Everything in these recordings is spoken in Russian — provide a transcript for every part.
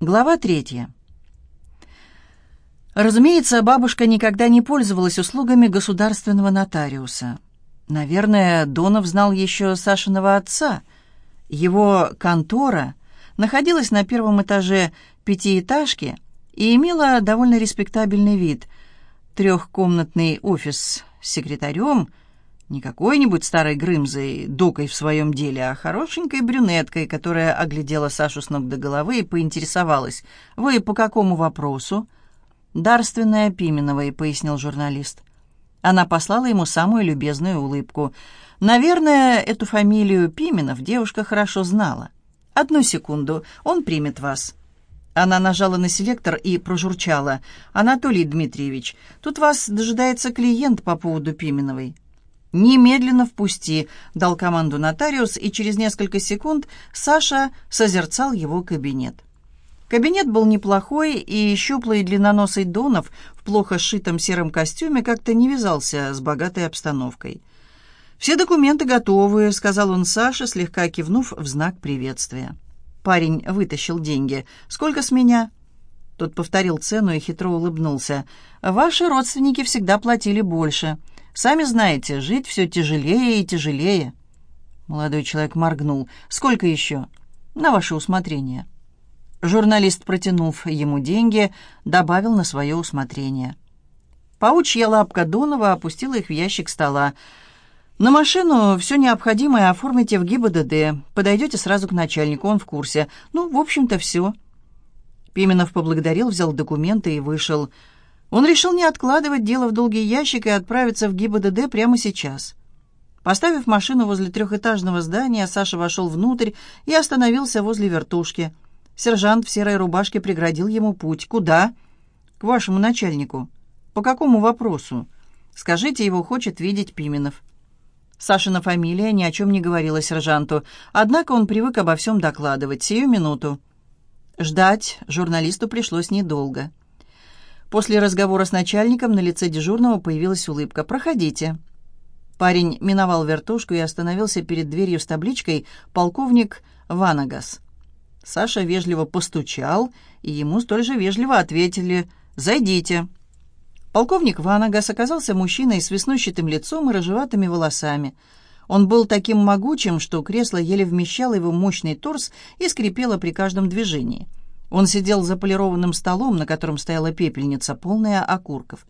Глава третья. Разумеется, бабушка никогда не пользовалась услугами государственного нотариуса. Наверное, Донов знал еще Сашиного отца. Его контора находилась на первом этаже пятиэтажки и имела довольно респектабельный вид. Трехкомнатный офис с секретарем – не какой-нибудь старой Грымзой, докой в своем деле, а хорошенькой брюнеткой, которая оглядела Сашу с ног до головы и поинтересовалась. «Вы по какому вопросу?» «Дарственная Пименовой», — пояснил журналист. Она послала ему самую любезную улыбку. «Наверное, эту фамилию Пименов девушка хорошо знала. Одну секунду, он примет вас». Она нажала на селектор и прожурчала. «Анатолий Дмитриевич, тут вас дожидается клиент по поводу Пименовой». «Немедленно впусти», — дал команду нотариус, и через несколько секунд Саша созерцал его кабинет. Кабинет был неплохой, и щуплый длинноносый Донов в плохо сшитом сером костюме как-то не вязался с богатой обстановкой. «Все документы готовы», — сказал он Саше, слегка кивнув в знак приветствия. Парень вытащил деньги. «Сколько с меня?» Тот повторил цену и хитро улыбнулся. «Ваши родственники всегда платили больше. Сами знаете, жить все тяжелее и тяжелее». Молодой человек моргнул. «Сколько еще?» «На ваше усмотрение». Журналист, протянув ему деньги, добавил на свое усмотрение. Паучья лапка Донова опустила их в ящик стола. «На машину все необходимое оформите в ГИБДД. Подойдете сразу к начальнику, он в курсе. Ну, в общем-то, все». Пименов поблагодарил, взял документы и вышел. Он решил не откладывать дело в долгий ящик и отправиться в ГИБДД прямо сейчас. Поставив машину возле трехэтажного здания, Саша вошел внутрь и остановился возле вертушки. Сержант в серой рубашке преградил ему путь. «Куда?» «К вашему начальнику». «По какому вопросу?» «Скажите, его хочет видеть Пименов». Сашина фамилия ни о чем не говорила сержанту, однако он привык обо всем докладывать. Сию минуту. Ждать журналисту пришлось недолго. После разговора с начальником на лице дежурного появилась улыбка. «Проходите». Парень миновал вертушку и остановился перед дверью с табличкой «Полковник Ванагас». Саша вежливо постучал, и ему столь же вежливо ответили «Зайдите». Полковник Ванагас оказался мужчиной с веснущатым лицом и рыжеватыми волосами. Он был таким могучим, что кресло еле вмещало его мощный торс и скрипело при каждом движении. Он сидел за полированным столом, на котором стояла пепельница, полная окурков.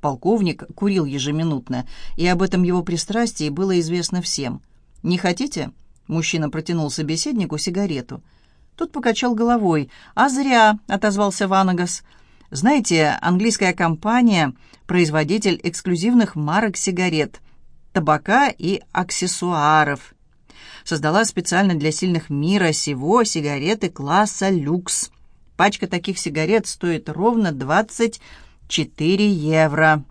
Полковник курил ежеминутно, и об этом его пристрастии было известно всем. «Не хотите?» — мужчина протянул собеседнику сигарету. Тот покачал головой. «А зря!» — отозвался Ванагас. «Знаете, английская компания — производитель эксклюзивных марок сигарет, табака и аксессуаров. Создала специально для сильных мира сего сигареты класса «Люкс». Пачка таких сигарет стоит ровно 24 евро.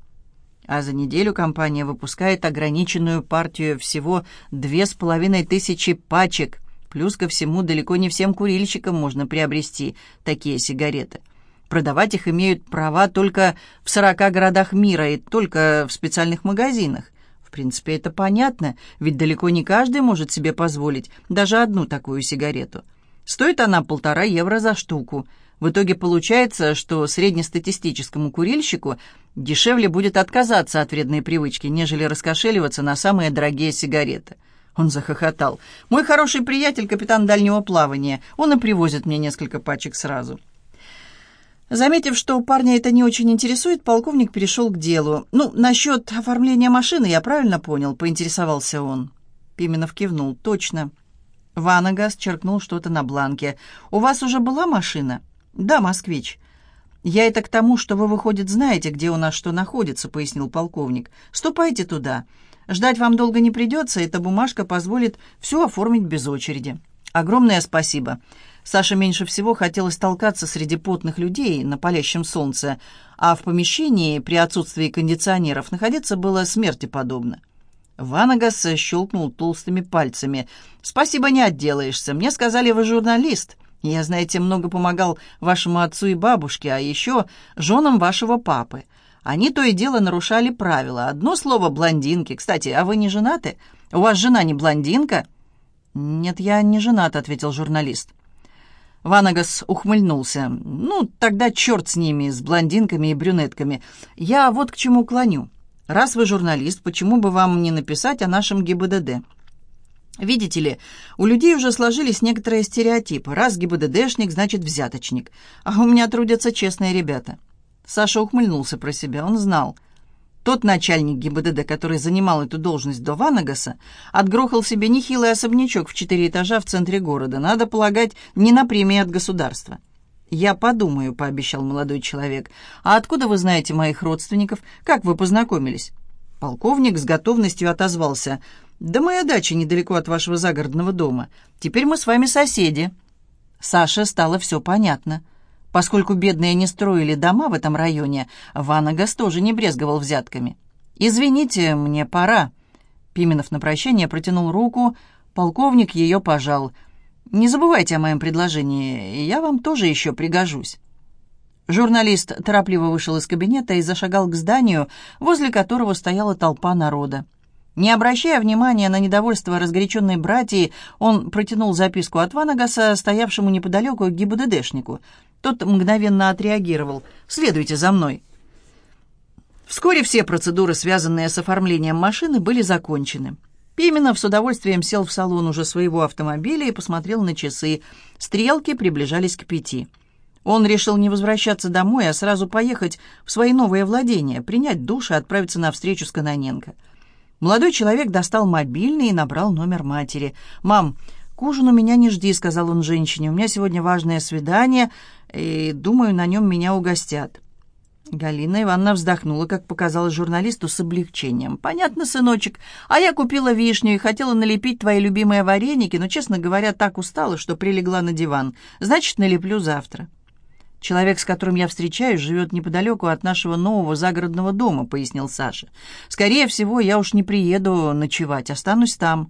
А за неделю компания выпускает ограниченную партию всего две с половиной тысячи пачек. Плюс ко всему, далеко не всем курильщикам можно приобрести такие сигареты. Продавать их имеют права только в 40 городах мира и только в специальных магазинах. В принципе, это понятно, ведь далеко не каждый может себе позволить даже одну такую сигарету. Стоит она полтора евро за штуку. В итоге получается, что среднестатистическому курильщику дешевле будет отказаться от вредной привычки, нежели раскошеливаться на самые дорогие сигареты. Он захохотал. «Мой хороший приятель, капитан дальнего плавания, он и привозит мне несколько пачек сразу». Заметив, что парня это не очень интересует, полковник перешел к делу. «Ну, насчет оформления машины я правильно понял?» — поинтересовался он. Пименов кивнул. «Точно». Ванагас черкнул что-то на бланке. «У вас уже была машина?» «Да, москвич». «Я это к тому, что вы, выходит, знаете, где у нас что находится», — пояснил полковник. «Ступайте туда. Ждать вам долго не придется, эта бумажка позволит все оформить без очереди». «Огромное спасибо». Саше меньше всего хотелось толкаться среди потных людей на палящем солнце, а в помещении при отсутствии кондиционеров находиться было смерти подобно. Ванагас щелкнул толстыми пальцами. «Спасибо, не отделаешься. Мне сказали, вы журналист. Я, знаете, много помогал вашему отцу и бабушке, а еще женам вашего папы. Они то и дело нарушали правила. Одно слово — блондинки. Кстати, а вы не женаты? У вас жена не блондинка?» «Нет, я не женат», — ответил журналист. Ванагас ухмыльнулся. «Ну, тогда черт с ними, с блондинками и брюнетками. Я вот к чему клоню. Раз вы журналист, почему бы вам не написать о нашем ГИБДД?» Видите ли, у людей уже сложились некоторые стереотипы. Раз ГИБДДшник, значит взяточник. А у меня трудятся честные ребята. Саша ухмыльнулся про себя. Он знал. Тот начальник ГИБДД, который занимал эту должность до Ванагаса, отгрохал себе нехилый особнячок в четыре этажа в центре города. Надо полагать, не на премии от государства. «Я подумаю», — пообещал молодой человек. «А откуда вы знаете моих родственников? Как вы познакомились?» Полковник с готовностью отозвался — «Да моя дача недалеко от вашего загородного дома. Теперь мы с вами соседи». Саше стало все понятно. Поскольку бедные не строили дома в этом районе, Ванагас тоже не брезговал взятками. «Извините, мне пора». Пименов на прощание протянул руку, полковник ее пожал. «Не забывайте о моем предложении, я вам тоже еще пригожусь». Журналист торопливо вышел из кабинета и зашагал к зданию, возле которого стояла толпа народа. Не обращая внимания на недовольство разгоряченной братьи, он протянул записку от Ванагаса, стоявшему неподалеку ГИБДДшнику. Тот мгновенно отреагировал. «Следуйте за мной». Вскоре все процедуры, связанные с оформлением машины, были закончены. Пименов с удовольствием сел в салон уже своего автомобиля и посмотрел на часы. Стрелки приближались к пяти. Он решил не возвращаться домой, а сразу поехать в свои новые владения, принять душ и отправиться на встречу с Каноненко. Молодой человек достал мобильный и набрал номер матери. «Мам, к ужину меня не жди», — сказал он женщине. «У меня сегодня важное свидание, и, думаю, на нем меня угостят». Галина Ивановна вздохнула, как показалось журналисту, с облегчением. «Понятно, сыночек. А я купила вишню и хотела налепить твои любимые вареники, но, честно говоря, так устала, что прилегла на диван. Значит, налеплю завтра». «Человек, с которым я встречаюсь, живет неподалеку от нашего нового загородного дома», — пояснил Саша. «Скорее всего, я уж не приеду ночевать, останусь там».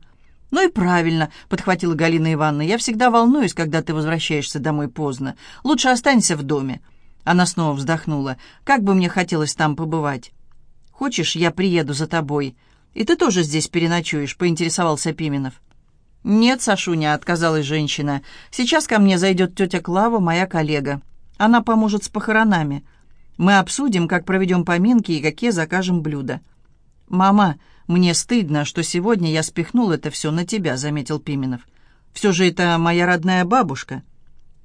«Ну и правильно», — подхватила Галина Ивановна. «Я всегда волнуюсь, когда ты возвращаешься домой поздно. Лучше останься в доме». Она снова вздохнула. «Как бы мне хотелось там побывать». «Хочешь, я приеду за тобой? И ты тоже здесь переночуешь?» — поинтересовался Пименов. «Нет, Сашуня», — отказалась женщина. «Сейчас ко мне зайдет тетя Клава, моя коллега». Она поможет с похоронами. Мы обсудим, как проведем поминки и какие закажем блюда». «Мама, мне стыдно, что сегодня я спихнул это все на тебя», — заметил Пименов. «Все же это моя родная бабушка».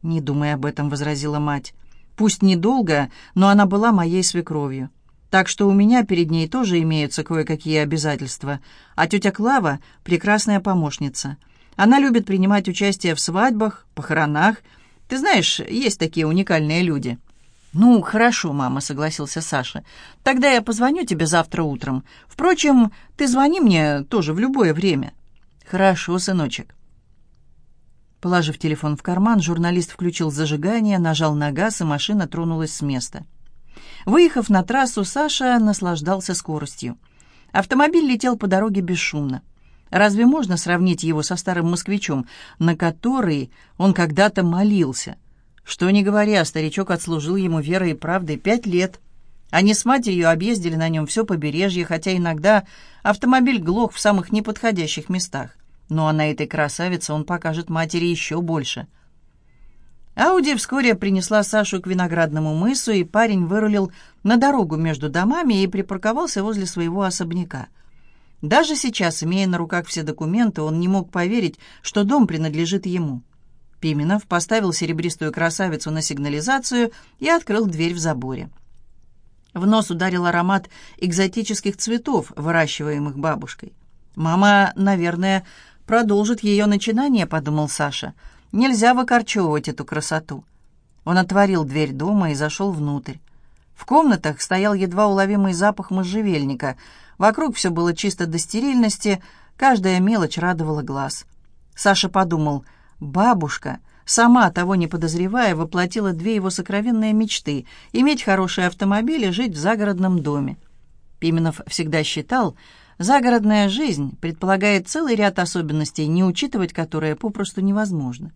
«Не думай об этом», — возразила мать. «Пусть недолго, но она была моей свекровью. Так что у меня перед ней тоже имеются кое-какие обязательства. А тетя Клава — прекрасная помощница. Она любит принимать участие в свадьбах, похоронах, ты знаешь, есть такие уникальные люди». «Ну, хорошо, мама», — согласился Саша. «Тогда я позвоню тебе завтра утром. Впрочем, ты звони мне тоже в любое время». «Хорошо, сыночек». Положив телефон в карман, журналист включил зажигание, нажал на газ, и машина тронулась с места. Выехав на трассу, Саша наслаждался скоростью. Автомобиль летел по дороге бесшумно. Разве можно сравнить его со старым москвичом, на который он когда-то молился? Что ни говоря, старичок отслужил ему верой и правдой пять лет. Они с матерью объездили на нем все побережье, хотя иногда автомобиль глох в самых неподходящих местах. Ну а на этой красавице он покажет матери еще больше. Ауди вскоре принесла Сашу к виноградному мысу, и парень вырулил на дорогу между домами и припарковался возле своего особняка – даже сейчас, имея на руках все документы, он не мог поверить, что дом принадлежит ему. Пименов поставил серебристую красавицу на сигнализацию и открыл дверь в заборе. В нос ударил аромат экзотических цветов, выращиваемых бабушкой. «Мама, наверное, продолжит ее начинание», — подумал Саша. «Нельзя выкорчевывать эту красоту». Он отворил дверь дома и зашел внутрь. В комнатах стоял едва уловимый запах можжевельника — Вокруг все было чисто до стерильности, каждая мелочь радовала глаз. Саша подумал, бабушка, сама того не подозревая, воплотила две его сокровенные мечты — иметь хороший автомобиль и жить в загородном доме. Пименов всегда считал, загородная жизнь предполагает целый ряд особенностей, не учитывать которые попросту невозможно.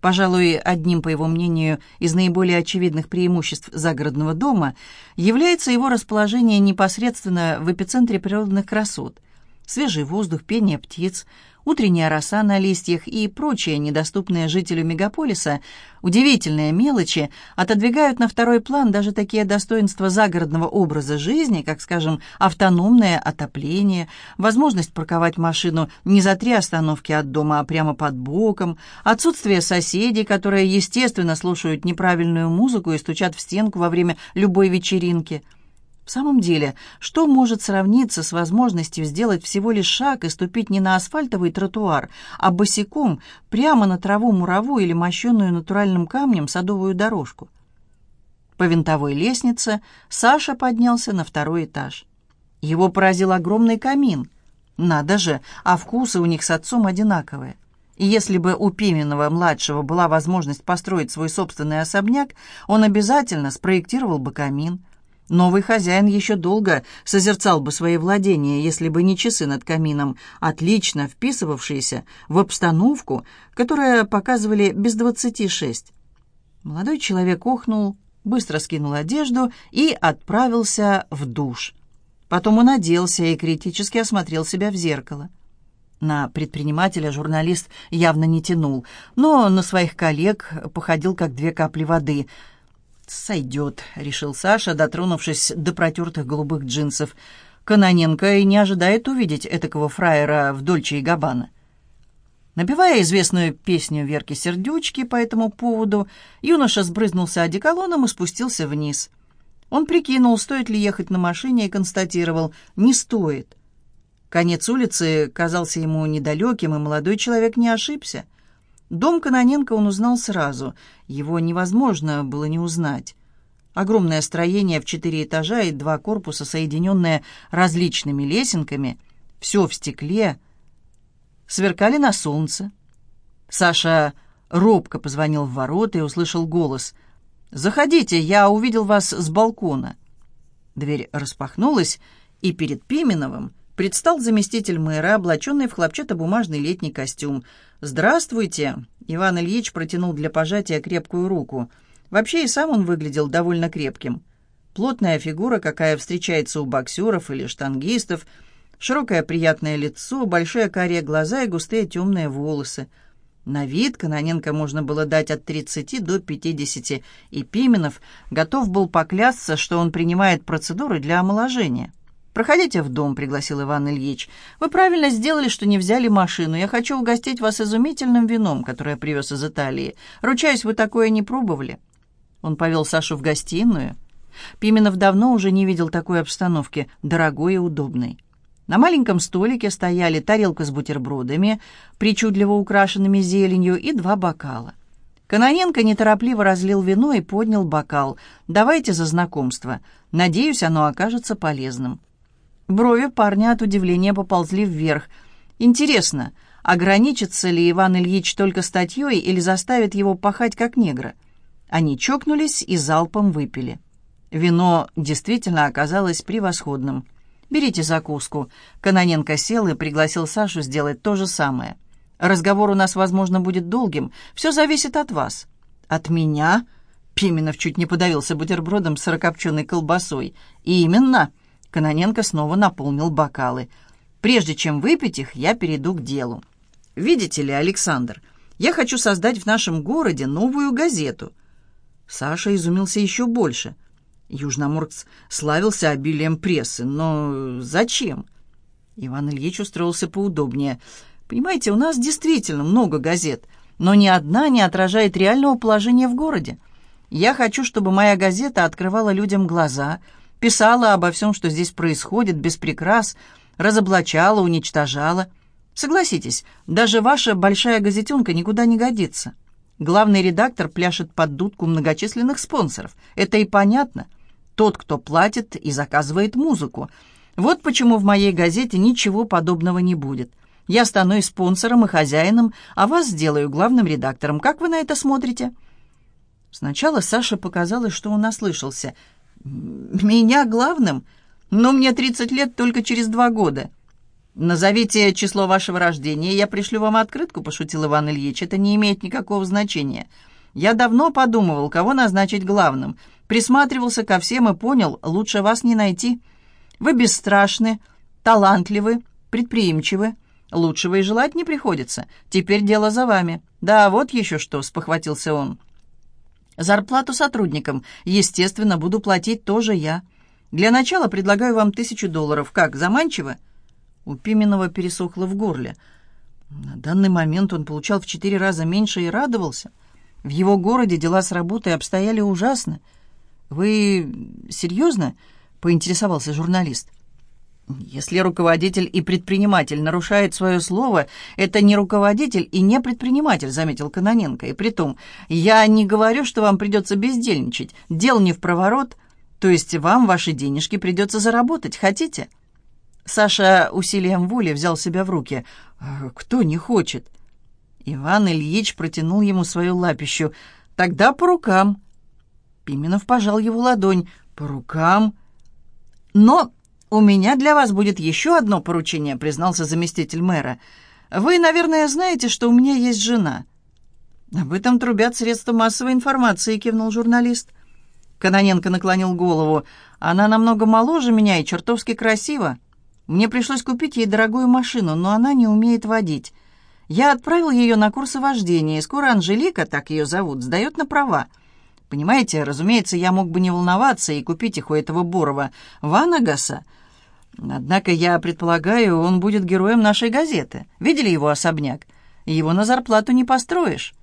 Пожалуй, одним, по его мнению, из наиболее очевидных преимуществ загородного дома является его расположение непосредственно в эпицентре природных красот. свежий воздух, пение птиц, утренняя роса на листьях и прочие недоступные жителю мегаполиса удивительные мелочи отодвигают на второй план даже такие достоинства загородного образа жизни, как, скажем, автономное отопление, возможность парковать машину не за три остановки от дома, а прямо под боком, отсутствие соседей, которые, естественно, слушают неправильную музыку и стучат в стенку во время любой вечеринки – в самом деле, что может сравниться с возможностью сделать всего лишь шаг и ступить не на асфальтовый тротуар, а босиком прямо на траву мураву или мощенную натуральным камнем садовую дорожку? По винтовой лестнице Саша поднялся на второй этаж. Его поразил огромный камин. Надо же, а вкусы у них с отцом одинаковые. И если бы у Пименова-младшего была возможность построить свой собственный особняк, он обязательно спроектировал бы камин. Новый хозяин еще долго созерцал бы свои владения, если бы не часы над камином, отлично вписывавшиеся в обстановку, которая показывали без двадцати шесть. Молодой человек охнул, быстро скинул одежду и отправился в душ. Потом он оделся и критически осмотрел себя в зеркало. На предпринимателя журналист явно не тянул, но на своих коллег походил как две капли воды — «Сойдет», — решил Саша, дотронувшись до протертых голубых джинсов. Каноненко и не ожидает увидеть этакого фраера в Дольче и Габбана. Напевая известную песню Верки Сердючки по этому поводу, юноша сбрызнулся одеколоном и спустился вниз. Он прикинул, стоит ли ехать на машине, и констатировал — не стоит. Конец улицы казался ему недалеким, и молодой человек не ошибся — Дом Каноненко он узнал сразу. Его невозможно было не узнать. Огромное строение в четыре этажа и два корпуса, соединенные различными лесенками, все в стекле, сверкали на солнце. Саша робко позвонил в ворота и услышал голос. «Заходите, я увидел вас с балкона». Дверь распахнулась, и перед Пименовым предстал заместитель мэра, облаченный в хлопчатобумажный летний костюм. «Здравствуйте!» Иван Ильич протянул для пожатия крепкую руку. Вообще и сам он выглядел довольно крепким. Плотная фигура, какая встречается у боксеров или штангистов, широкое приятное лицо, большие карие глаза и густые темные волосы. На вид Каноненко можно было дать от 30 до 50, и Пименов готов был поклясться, что он принимает процедуры для омоложения. «Проходите в дом», — пригласил Иван Ильич. «Вы правильно сделали, что не взяли машину. Я хочу угостить вас изумительным вином, которое привез из Италии. Ручаюсь, вы такое не пробовали». Он повел Сашу в гостиную. Пименов давно уже не видел такой обстановки, дорогой и удобной. На маленьком столике стояли тарелка с бутербродами, причудливо украшенными зеленью, и два бокала. Каноненко неторопливо разлил вино и поднял бокал. «Давайте за знакомство. Надеюсь, оно окажется полезным». Брови парня от удивления поползли вверх. Интересно, ограничится ли Иван Ильич только статьей или заставит его пахать как негра? Они чокнулись и залпом выпили. Вино действительно оказалось превосходным. «Берите закуску». Каноненко сел и пригласил Сашу сделать то же самое. «Разговор у нас, возможно, будет долгим. Все зависит от вас». «От меня?» Пименов чуть не подавился бутербродом с сырокопченой колбасой. «Именно!» Каноненко снова наполнил бокалы. «Прежде чем выпить их, я перейду к делу. Видите ли, Александр, я хочу создать в нашем городе новую газету». Саша изумился еще больше. Южноморц славился обилием прессы, но зачем? Иван Ильич устроился поудобнее. «Понимаете, у нас действительно много газет, но ни одна не отражает реального положения в городе. Я хочу, чтобы моя газета открывала людям глаза – писала обо всем, что здесь происходит, без прикрас, разоблачала, уничтожала. Согласитесь, даже ваша большая газетенка никуда не годится. Главный редактор пляшет под дудку многочисленных спонсоров. Это и понятно. Тот, кто платит и заказывает музыку. Вот почему в моей газете ничего подобного не будет. Я стану и спонсором, и хозяином, а вас сделаю главным редактором. Как вы на это смотрите?» Сначала Саше показалось, что он ослышался – «Меня главным? Но мне 30 лет только через два года». «Назовите число вашего рождения, я пришлю вам открытку», — пошутил Иван Ильич. «Это не имеет никакого значения. Я давно подумывал, кого назначить главным. Присматривался ко всем и понял, лучше вас не найти. Вы бесстрашны, талантливы, предприимчивы. Лучшего и желать не приходится. Теперь дело за вами. Да, вот еще что, спохватился он. Зарплату сотрудникам, естественно, буду платить тоже я. Для начала предлагаю вам тысячу долларов. Как, заманчиво?» У Пименова пересохло в горле. На данный момент он получал в четыре раза меньше и радовался. В его городе дела с работой обстояли ужасно. «Вы серьезно?» — поинтересовался журналист. Если руководитель и предприниматель нарушает свое слово, это не руководитель и не предприниматель, заметил Каноненко. И притом, я не говорю, что вам придется бездельничать. Дел не в проворот, то есть вам ваши денежки придется заработать. Хотите? Саша усилием воли взял себя в руки. «Э, «Кто не хочет?» Иван Ильич протянул ему свою лапищу. «Тогда по рукам». Пименов пожал его ладонь. «По рукам?» «Но «У меня для вас будет еще одно поручение», — признался заместитель мэра. «Вы, наверное, знаете, что у меня есть жена». «Об этом трубят средства массовой информации», — кивнул журналист. Каноненко наклонил голову. «Она намного моложе меня и чертовски красива. Мне пришлось купить ей дорогую машину, но она не умеет водить. Я отправил ее на курсы вождения, и скоро Анжелика, так ее зовут, сдает на права. Понимаете, разумеется, я мог бы не волноваться и купить их у этого Борова, Ванагаса, Однако я предполагаю, он будет героем нашей газеты. Видели его особняк? Его на зарплату не построишь».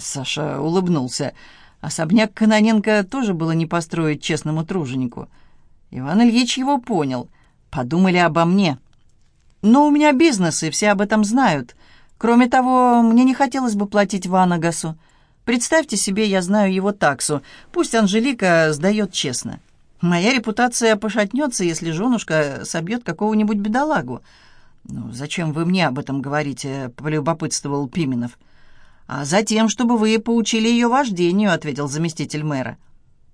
Саша улыбнулся. Особняк Каноненко тоже было не построить честному труженику. Иван Ильич его понял. Подумали обо мне. Но у меня бизнес, и все об этом знают. Кроме того, мне не хотелось бы платить Ванагасу. Представьте себе, я знаю его таксу. Пусть Анжелика сдает честно. Моя репутация пошатнется, если женушка собьет какого-нибудь бедолагу. «Ну, зачем вы мне об этом говорите?» — полюбопытствовал Пименов. «А затем, чтобы вы поучили ее вождению», — ответил заместитель мэра.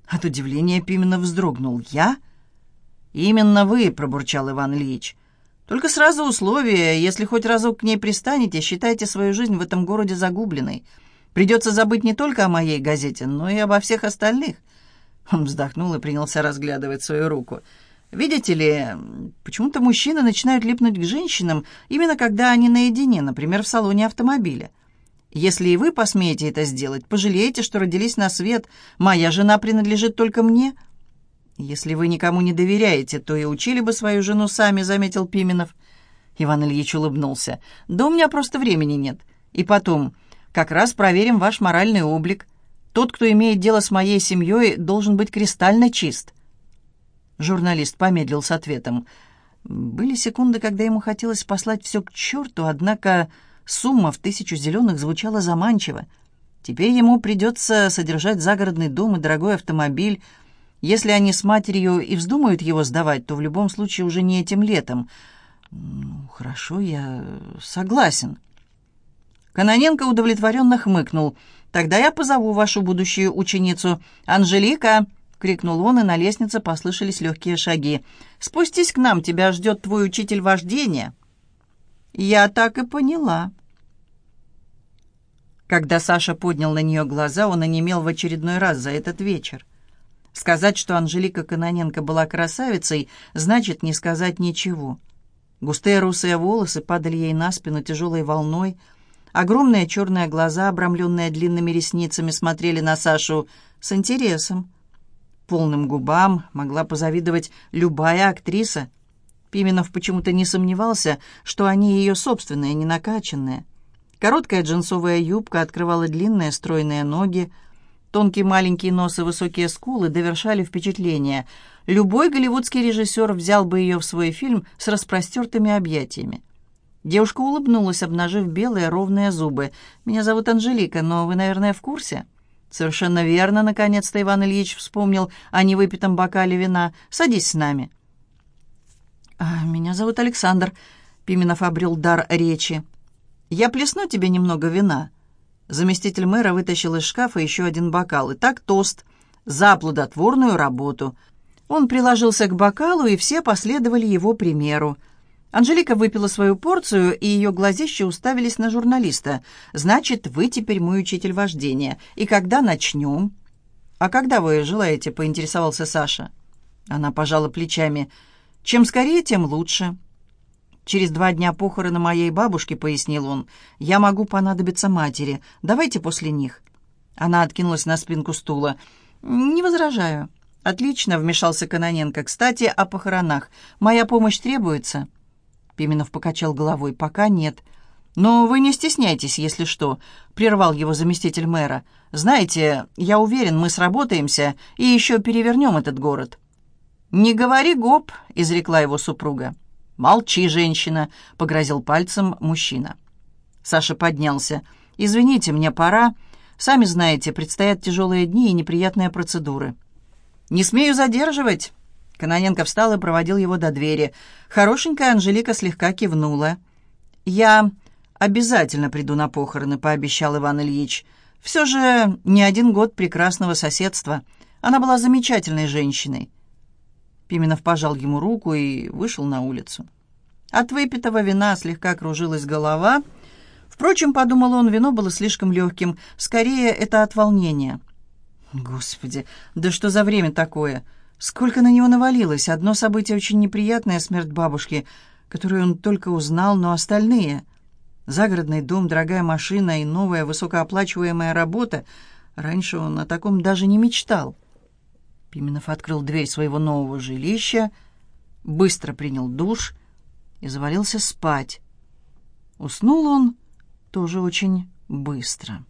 От удивления Пименов вздрогнул. «Я?» «Именно вы», — пробурчал Иван Ильич. «Только сразу условие, если хоть разок к ней пристанете, считайте свою жизнь в этом городе загубленной. Придется забыть не только о моей газете, но и обо всех остальных. Он вздохнул и принялся разглядывать свою руку. «Видите ли, почему-то мужчины начинают липнуть к женщинам именно когда они наедине, например, в салоне автомобиля. Если и вы посмеете это сделать, пожалеете, что родились на свет. Моя жена принадлежит только мне». «Если вы никому не доверяете, то и учили бы свою жену сами», — заметил Пименов. Иван Ильич улыбнулся. «Да у меня просто времени нет. И потом, как раз проверим ваш моральный облик. Тот, кто имеет дело с моей семьей, должен быть кристально чист». Журналист помедлил с ответом. Были секунды, когда ему хотелось послать все к черту, однако сумма в тысячу зеленых звучала заманчиво. Теперь ему придется содержать загородный дом и дорогой автомобиль. Если они с матерью и вздумают его сдавать, то в любом случае уже не этим летом. «Ну, хорошо, я согласен». Каноненко удовлетворенно хмыкнул – Тогда я позову вашу будущую ученицу. Анжелика!» — крикнул он, и на лестнице послышались легкие шаги. «Спустись к нам, тебя ждет твой учитель вождения». «Я так и поняла». Когда Саша поднял на нее глаза, он онемел в очередной раз за этот вечер. Сказать, что Анжелика Каноненко была красавицей, значит не сказать ничего. Густые русые волосы падали ей на спину тяжелой волной — Огромные черные глаза, обрамленные длинными ресницами, смотрели на Сашу с интересом. Полным губам могла позавидовать любая актриса. Пименов почему-то не сомневался, что они ее собственные, не накачанные. Короткая джинсовая юбка открывала длинные стройные ноги. Тонкий маленький нос и высокие скулы довершали впечатление. Любой голливудский режиссер взял бы ее в свой фильм с распростертыми объятиями. Девушка улыбнулась, обнажив белые ровные зубы. «Меня зовут Анжелика, но вы, наверное, в курсе?» «Совершенно верно», — наконец-то Иван Ильич вспомнил о невыпитом бокале вина. «Садись с нами». «А, «Меня зовут Александр», — Пименов обрел дар речи. «Я плесну тебе немного вина». Заместитель мэра вытащил из шкафа еще один бокал. Итак, тост за плодотворную работу. Он приложился к бокалу, и все последовали его примеру. Анжелика выпила свою порцию, и ее глазища уставились на журналиста. «Значит, вы теперь мой учитель вождения. И когда начнем?» «А когда вы желаете?» — поинтересовался Саша. Она пожала плечами. «Чем скорее, тем лучше». Через два дня похороны моей бабушки, пояснил он, я могу понадобиться матери. Давайте после них. Она откинулась на спинку стула. Не возражаю. Отлично, вмешался Каноненко. Кстати, о похоронах. Моя помощь требуется? Пименов покачал головой. Пока нет. «Но вы не стесняйтесь, если что», — прервал его заместитель мэра. «Знаете, я уверен, мы сработаемся и еще перевернем этот город». «Не говори гоп», — изрекла его супруга. «Молчи, женщина», — погрозил пальцем мужчина. Саша поднялся. «Извините, мне пора. Сами знаете, предстоят тяжелые дни и неприятные процедуры». «Не смею задерживать». Каноненко встал и проводил его до двери. Хорошенькая Анжелика слегка кивнула. «Я обязательно приду на похороны», — пообещал Иван Ильич. «Все же не один год прекрасного соседства. Она была замечательной женщиной. Пименов пожал ему руку и вышел на улицу. От выпитого вина слегка кружилась голова. Впрочем, подумал он, вино было слишком легким. Скорее, это от волнения. Господи, да что за время такое? Сколько на него навалилось. Одно событие очень неприятное — смерть бабушки, которую он только узнал, но остальные... Загородный дом, дорогая машина и новая высокооплачиваемая работа. Раньше он о таком даже не мечтал. Пименов открыл дверь своего нового жилища, быстро принял душ и завалился спать. Уснул он тоже очень быстро.